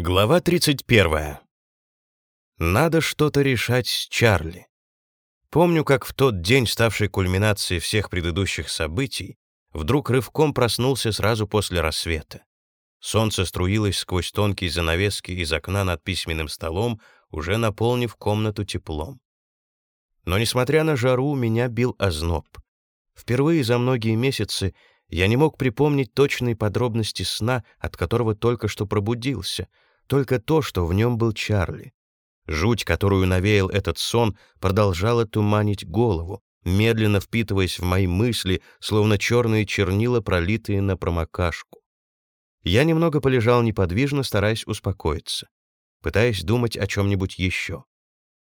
Глава 31. Надо что-то решать с Чарли. Помню, как в тот день, ставший кульминацией всех предыдущих событий, вдруг рывком проснулся сразу после рассвета. Солнце струилось сквозь тонкие занавески из окна над письменным столом, уже наполнив комнату теплом. Но, несмотря на жару, меня бил озноб. Впервые за многие месяцы я не мог припомнить точные подробности сна, от которого только что пробудился — только то, что в нем был Чарли. Жуть, которую навеял этот сон, продолжала туманить голову, медленно впитываясь в мои мысли, словно черные чернила, пролитые на промокашку. Я немного полежал неподвижно, стараясь успокоиться, пытаясь думать о чем-нибудь еще.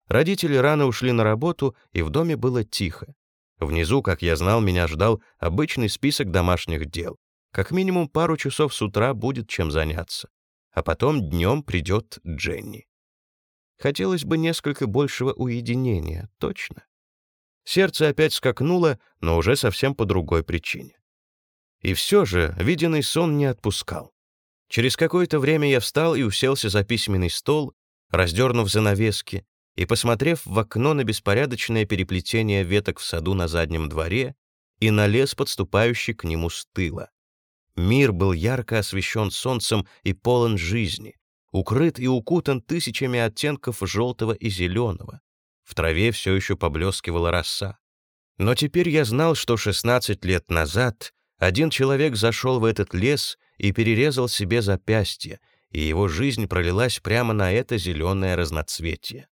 Родители рано ушли на работу, и в доме было тихо. Внизу, как я знал, меня ждал обычный список домашних дел. Как минимум пару часов с утра будет чем заняться а потом днем придет Дженни. Хотелось бы несколько большего уединения, точно. Сердце опять скакнуло, но уже совсем по другой причине. И все же виденный сон не отпускал. Через какое-то время я встал и уселся за письменный стол, раздернув занавески, и, посмотрев в окно на беспорядочное переплетение веток в саду на заднем дворе и на лес, подступающий к нему с тыла. Мир был ярко освещен солнцем и полон жизни, укрыт и укутан тысячами оттенков желтого и зеленого. В траве все еще поблескивала роса. Но теперь я знал, что 16 лет назад один человек зашел в этот лес и перерезал себе запястье, и его жизнь пролилась прямо на это зеленое разноцветие.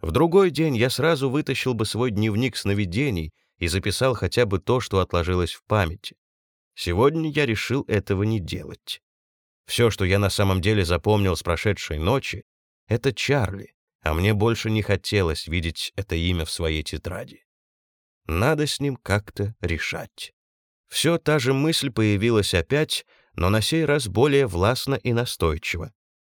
В другой день я сразу вытащил бы свой дневник сновидений и записал хотя бы то, что отложилось в памяти. Сегодня я решил этого не делать. Все, что я на самом деле запомнил с прошедшей ночи, это Чарли, а мне больше не хотелось видеть это имя в своей тетради. Надо с ним как-то решать. Все та же мысль появилась опять, но на сей раз более властно и настойчиво.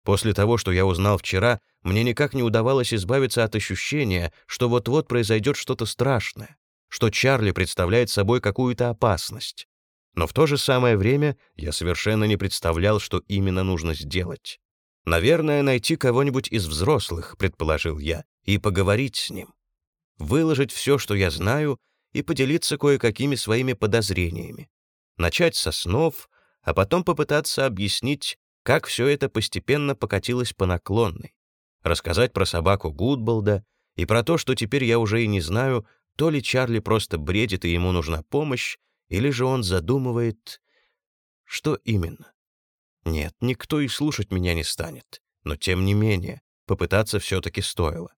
После того, что я узнал вчера, мне никак не удавалось избавиться от ощущения, что вот-вот произойдет что-то страшное, что Чарли представляет собой какую-то опасность. Но в то же самое время я совершенно не представлял, что именно нужно сделать. Наверное, найти кого-нибудь из взрослых, предположил я, и поговорить с ним. Выложить все, что я знаю, и поделиться кое-какими своими подозрениями. Начать со снов, а потом попытаться объяснить, как все это постепенно покатилось по наклонной. Рассказать про собаку Гудболда и про то, что теперь я уже и не знаю, то ли Чарли просто бредит и ему нужна помощь, или же он задумывает... Что именно? Нет, никто и слушать меня не станет. Но тем не менее, попытаться все-таки стоило.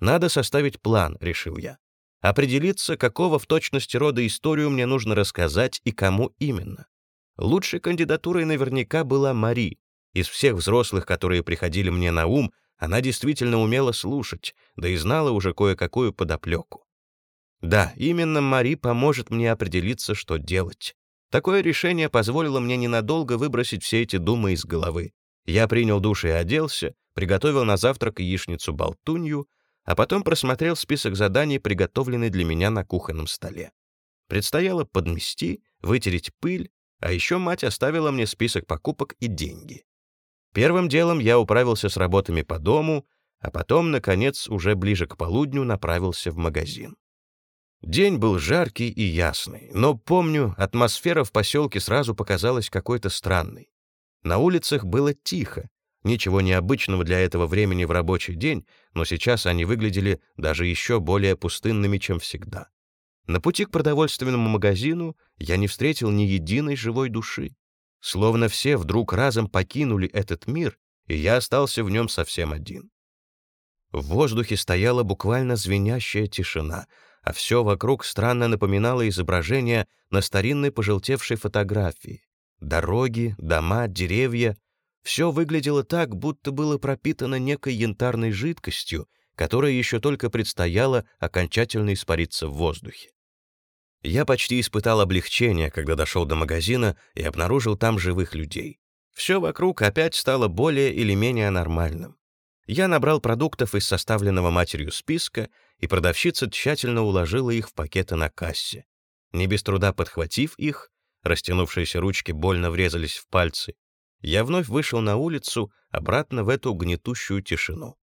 Надо составить план, решил я. Определиться, какого в точности рода историю мне нужно рассказать и кому именно. Лучшей кандидатурой наверняка была Мари. Из всех взрослых, которые приходили мне на ум, она действительно умела слушать, да и знала уже кое-какую подоплеку. Да, именно Мари поможет мне определиться, что делать. Такое решение позволило мне ненадолго выбросить все эти думы из головы. Я принял душ и оделся, приготовил на завтрак яичницу-болтунью, а потом просмотрел список заданий, приготовленный для меня на кухонном столе. Предстояло подмести, вытереть пыль, а еще мать оставила мне список покупок и деньги. Первым делом я управился с работами по дому, а потом, наконец, уже ближе к полудню направился в магазин. День был жаркий и ясный, но, помню, атмосфера в поселке сразу показалась какой-то странной. На улицах было тихо, ничего необычного для этого времени в рабочий день, но сейчас они выглядели даже еще более пустынными, чем всегда. На пути к продовольственному магазину я не встретил ни единой живой души. Словно все вдруг разом покинули этот мир, и я остался в нем совсем один. В воздухе стояла буквально звенящая тишина — а все вокруг странно напоминало изображение на старинной пожелтевшей фотографии. Дороги, дома, деревья — все выглядело так, будто было пропитано некой янтарной жидкостью, которая еще только предстояло окончательно испариться в воздухе. Я почти испытал облегчение, когда дошел до магазина и обнаружил там живых людей. Все вокруг опять стало более или менее нормальным. Я набрал продуктов из составленного матерью списка, и продавщица тщательно уложила их в пакеты на кассе. Не без труда подхватив их, растянувшиеся ручки больно врезались в пальцы, я вновь вышел на улицу, обратно в эту гнетущую тишину.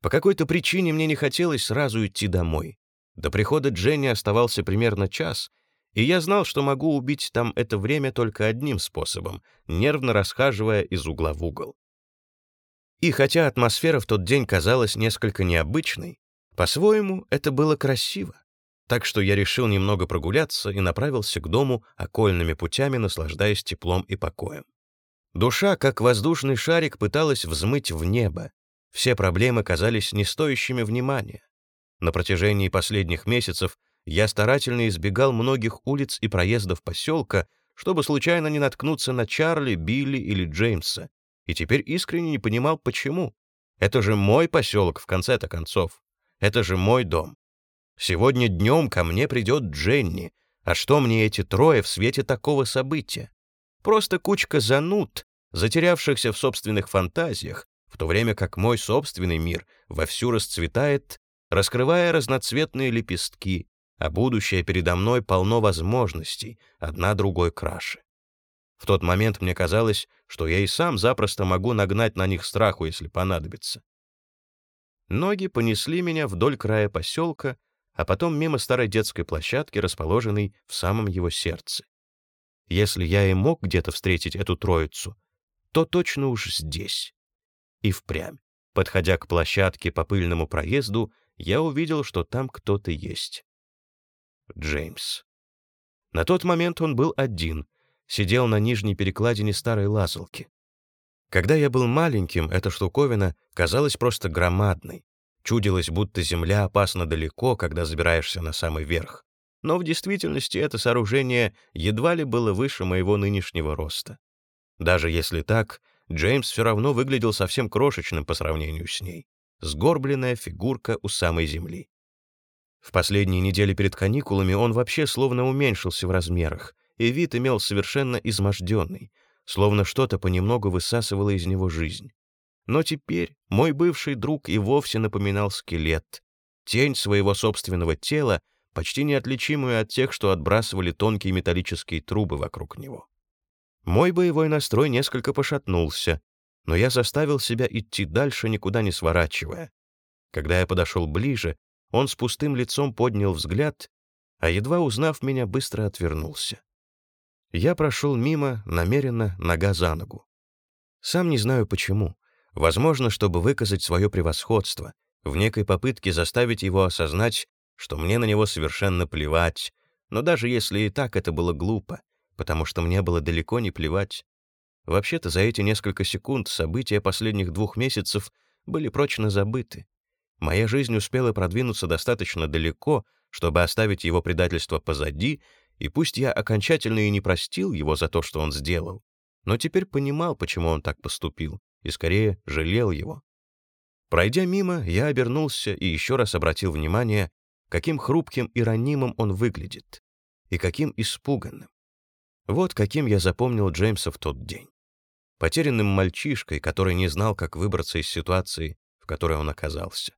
По какой-то причине мне не хотелось сразу идти домой. До прихода Дженни оставался примерно час, и я знал, что могу убить там это время только одним способом, нервно расхаживая из угла в угол. И хотя атмосфера в тот день казалась несколько необычной, по-своему это было красиво. Так что я решил немного прогуляться и направился к дому окольными путями, наслаждаясь теплом и покоем. Душа, как воздушный шарик, пыталась взмыть в небо. Все проблемы казались не стоящими внимания. На протяжении последних месяцев я старательно избегал многих улиц и проездов поселка, чтобы случайно не наткнуться на Чарли, Билли или Джеймса, и теперь искренне не понимал, почему. Это же мой поселок, в конце-то концов. Это же мой дом. Сегодня днем ко мне придет Дженни, а что мне эти трое в свете такого события? Просто кучка зануд, затерявшихся в собственных фантазиях, в то время как мой собственный мир вовсю расцветает, раскрывая разноцветные лепестки, а будущее передо мной полно возможностей, одна другой краше. В тот момент мне казалось, что я и сам запросто могу нагнать на них страху, если понадобится. Ноги понесли меня вдоль края поселка, а потом мимо старой детской площадки, расположенной в самом его сердце. Если я и мог где-то встретить эту троицу, то точно уж здесь. И впрямь, подходя к площадке по пыльному проезду, я увидел, что там кто-то есть. Джеймс. На тот момент он был один, сидел на нижней перекладине старой лазалки. Когда я был маленьким, эта штуковина казалась просто громадной. Чудилось, будто земля опасна далеко, когда забираешься на самый верх но в действительности это сооружение едва ли было выше моего нынешнего роста. Даже если так, Джеймс все равно выглядел совсем крошечным по сравнению с ней. Сгорбленная фигурка у самой земли. В последние недели перед каникулами он вообще словно уменьшился в размерах, и вид имел совершенно изможденный, словно что-то понемногу высасывало из него жизнь. Но теперь мой бывший друг и вовсе напоминал скелет, тень своего собственного тела, почти неотличимую от тех, что отбрасывали тонкие металлические трубы вокруг него. Мой боевой настрой несколько пошатнулся, но я заставил себя идти дальше, никуда не сворачивая. Когда я подошел ближе, он с пустым лицом поднял взгляд, а едва узнав меня, быстро отвернулся. Я прошел мимо, намеренно, нога за ногу. Сам не знаю почему. Возможно, чтобы выказать свое превосходство, в некой попытке заставить его осознать, что мне на него совершенно плевать, но даже если и так, это было глупо, потому что мне было далеко не плевать. Вообще-то за эти несколько секунд события последних двух месяцев были прочно забыты. Моя жизнь успела продвинуться достаточно далеко, чтобы оставить его предательство позади, и пусть я окончательно и не простил его за то, что он сделал, но теперь понимал, почему он так поступил, и скорее жалел его. Пройдя мимо, я обернулся и еще раз обратил внимание каким хрупким и ранимым он выглядит, и каким испуганным. Вот каким я запомнил Джеймса в тот день. Потерянным мальчишкой, который не знал, как выбраться из ситуации, в которой он оказался.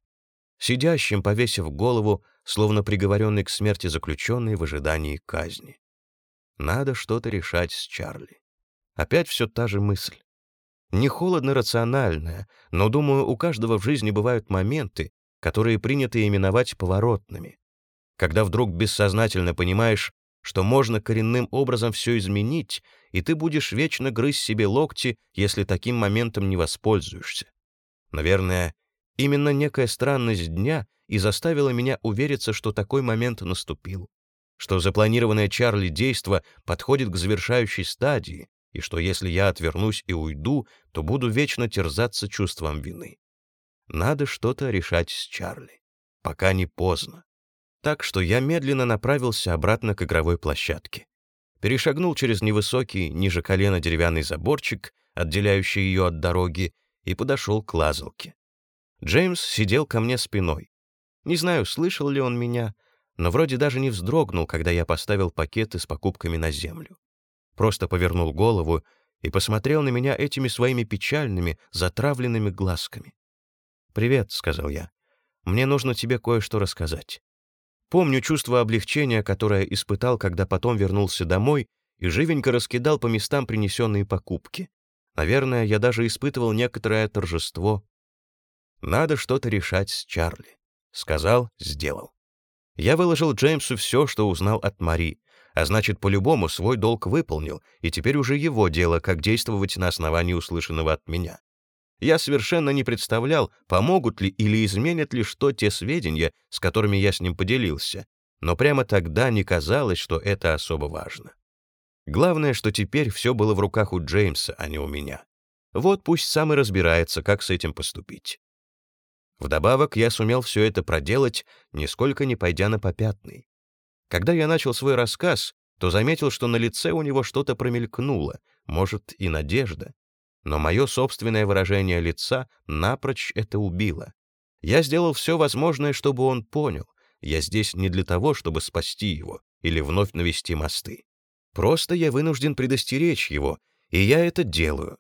Сидящим, повесив голову, словно приговоренный к смерти заключенный в ожидании казни. Надо что-то решать с Чарли. Опять все та же мысль. Не холодно-рациональная, но, думаю, у каждого в жизни бывают моменты, которые принято именовать поворотными, когда вдруг бессознательно понимаешь, что можно коренным образом все изменить, и ты будешь вечно грызть себе локти, если таким моментом не воспользуешься. Наверное, именно некая странность дня и заставила меня увериться, что такой момент наступил, что запланированное Чарли действо подходит к завершающей стадии, и что если я отвернусь и уйду, то буду вечно терзаться чувством вины. Надо что-то решать с Чарли. Пока не поздно. Так что я медленно направился обратно к игровой площадке. Перешагнул через невысокий, ниже колена деревянный заборчик, отделяющий ее от дороги, и подошел к лазалке. Джеймс сидел ко мне спиной. Не знаю, слышал ли он меня, но вроде даже не вздрогнул, когда я поставил пакеты с покупками на землю. Просто повернул голову и посмотрел на меня этими своими печальными, затравленными глазками. «Привет», — сказал я. «Мне нужно тебе кое-что рассказать». Помню чувство облегчения, которое испытал, когда потом вернулся домой и живенько раскидал по местам принесенные покупки. Наверное, я даже испытывал некоторое торжество. Надо что-то решать с Чарли. Сказал, сделал. Я выложил Джеймсу все, что узнал от Мари, а значит, по-любому свой долг выполнил, и теперь уже его дело, как действовать на основании услышанного от меня. Я совершенно не представлял, помогут ли или изменят ли что те сведения, с которыми я с ним поделился, но прямо тогда не казалось, что это особо важно. Главное, что теперь все было в руках у Джеймса, а не у меня. Вот пусть сам и разбирается, как с этим поступить. Вдобавок, я сумел все это проделать, нисколько не пойдя на попятный. Когда я начал свой рассказ, то заметил, что на лице у него что-то промелькнуло, может, и надежда. Но мое собственное выражение лица напрочь это убило. Я сделал все возможное, чтобы он понял. Я здесь не для того, чтобы спасти его или вновь навести мосты. Просто я вынужден предостеречь его, и я это делаю.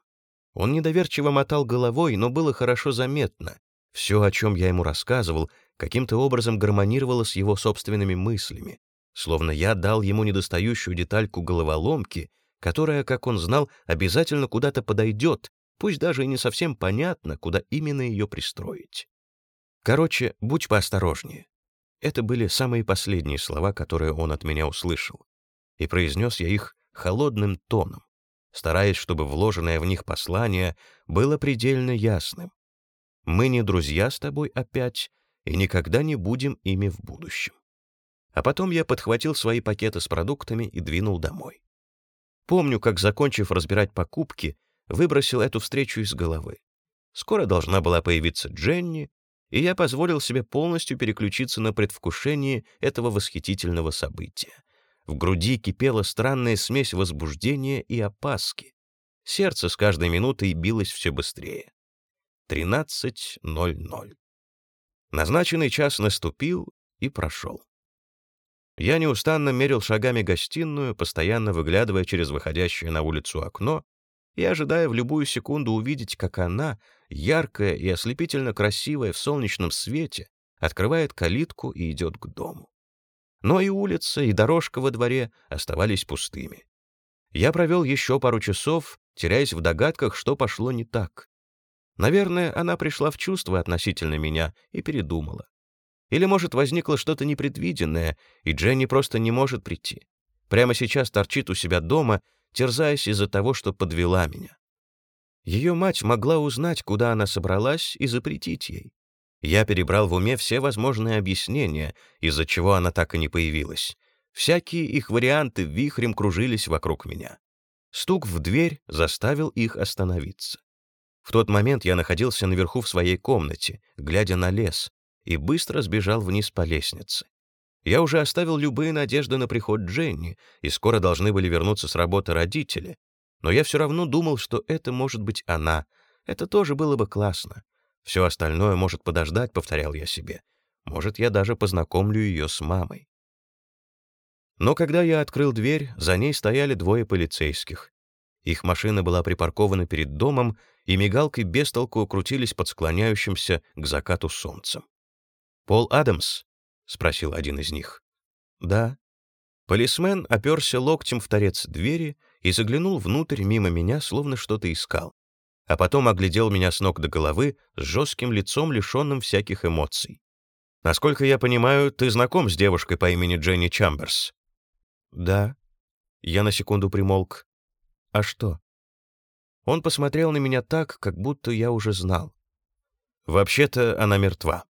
Он недоверчиво мотал головой, но было хорошо заметно. Все, о чем я ему рассказывал, каким-то образом гармонировало с его собственными мыслями, словно я дал ему недостающую детальку головоломки, которая, как он знал, обязательно куда-то подойдет, пусть даже и не совсем понятно, куда именно ее пристроить. Короче, будь поосторожнее. Это были самые последние слова, которые он от меня услышал. И произнес я их холодным тоном, стараясь, чтобы вложенное в них послание было предельно ясным. Мы не друзья с тобой опять и никогда не будем ими в будущем. А потом я подхватил свои пакеты с продуктами и двинул домой. Помню, как, закончив разбирать покупки, выбросил эту встречу из головы. Скоро должна была появиться Дженни, и я позволил себе полностью переключиться на предвкушение этого восхитительного события. В груди кипела странная смесь возбуждения и опаски. Сердце с каждой минутой билось все быстрее. 13.00. Назначенный час наступил и прошел. Я неустанно мерил шагами гостиную, постоянно выглядывая через выходящее на улицу окно и ожидая в любую секунду увидеть, как она, яркая и ослепительно красивая в солнечном свете, открывает калитку и идет к дому. Но и улица, и дорожка во дворе оставались пустыми. Я провел еще пару часов, теряясь в догадках, что пошло не так. Наверное, она пришла в чувство относительно меня и передумала. Или, может, возникло что-то непредвиденное, и Дженни просто не может прийти. Прямо сейчас торчит у себя дома, терзаясь из-за того, что подвела меня. Ее мать могла узнать, куда она собралась, и запретить ей. Я перебрал в уме все возможные объяснения, из-за чего она так и не появилась. Всякие их варианты вихрем кружились вокруг меня. Стук в дверь заставил их остановиться. В тот момент я находился наверху в своей комнате, глядя на лес, и быстро сбежал вниз по лестнице. Я уже оставил любые надежды на приход Дженни, и скоро должны были вернуться с работы родители, но я все равно думал, что это может быть она. Это тоже было бы классно. Все остальное может подождать, повторял я себе. Может, я даже познакомлю ее с мамой. Но когда я открыл дверь, за ней стояли двое полицейских. Их машина была припаркована перед домом, и мигалкой без толку крутились под склоняющимся к закату солнцем. «Пол Адамс?» — спросил один из них. «Да». Полисмен оперся локтем в торец двери и заглянул внутрь мимо меня, словно что-то искал. А потом оглядел меня с ног до головы с жестким лицом, лишенным всяких эмоций. «Насколько я понимаю, ты знаком с девушкой по имени Дженни Чамберс?» «Да». Я на секунду примолк. «А что?» Он посмотрел на меня так, как будто я уже знал. «Вообще-то она мертва».